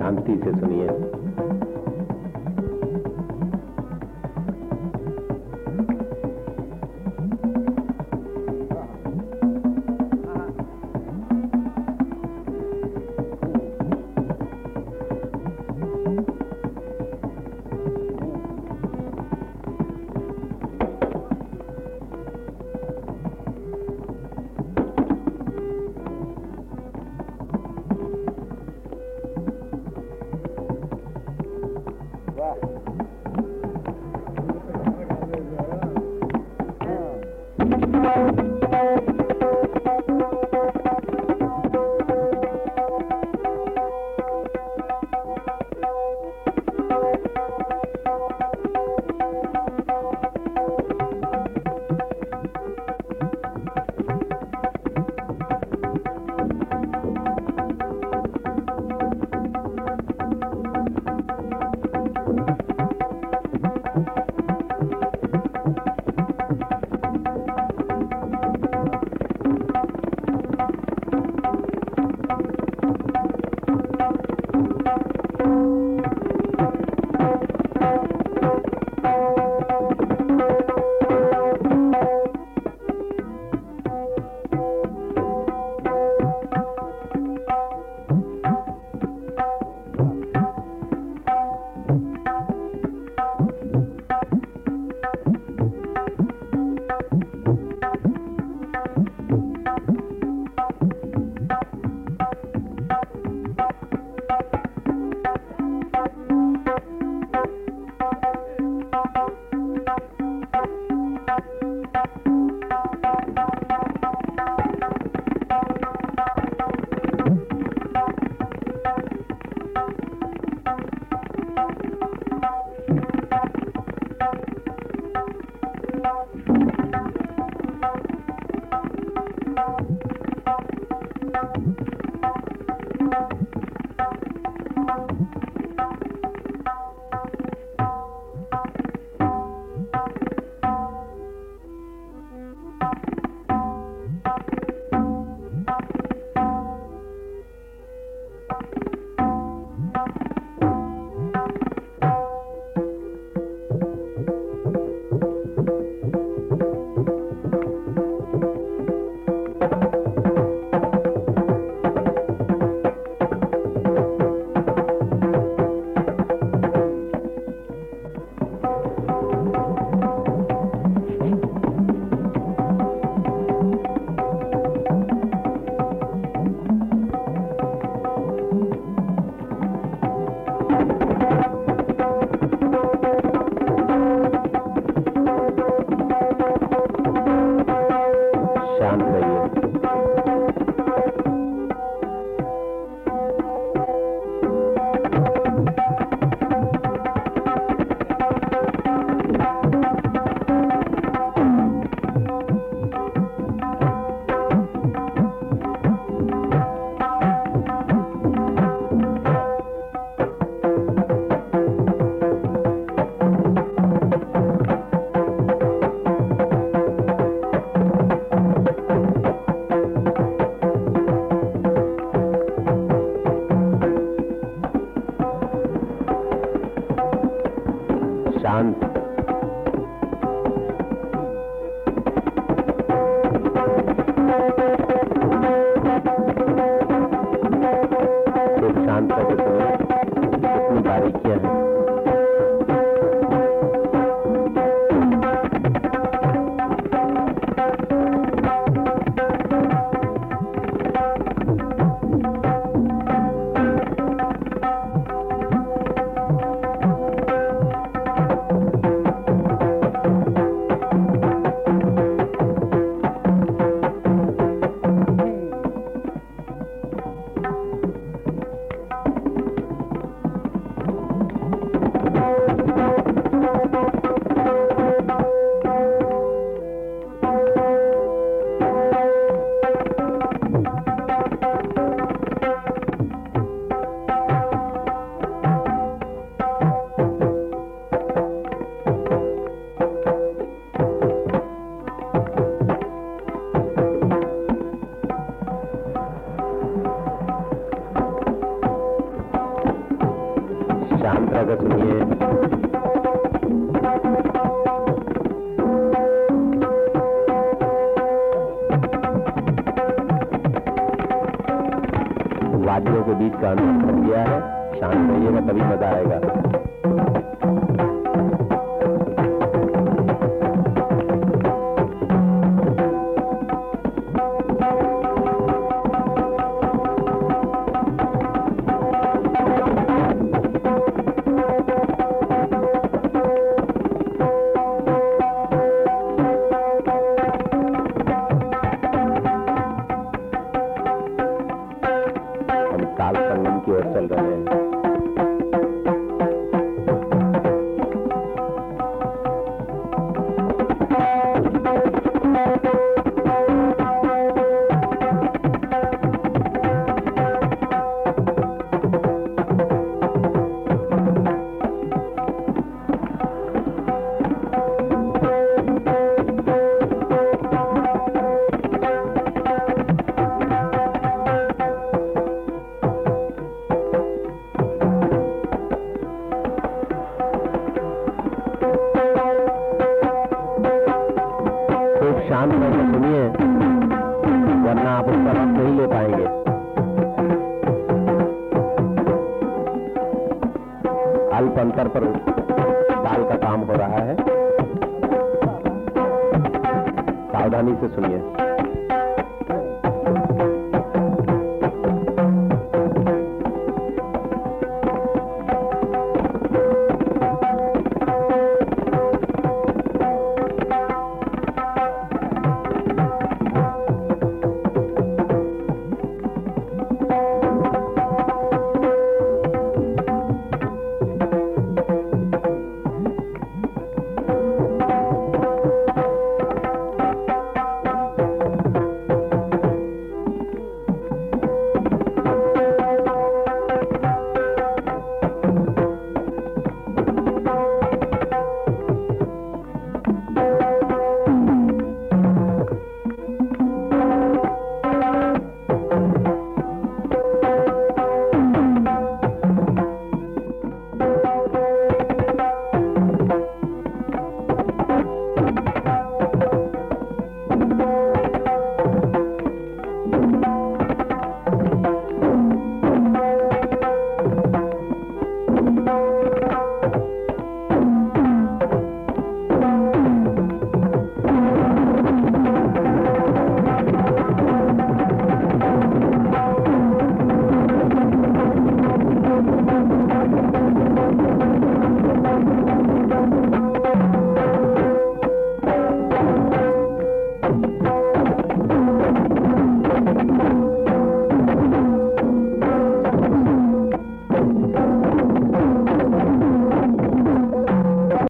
शांति से सुनिए।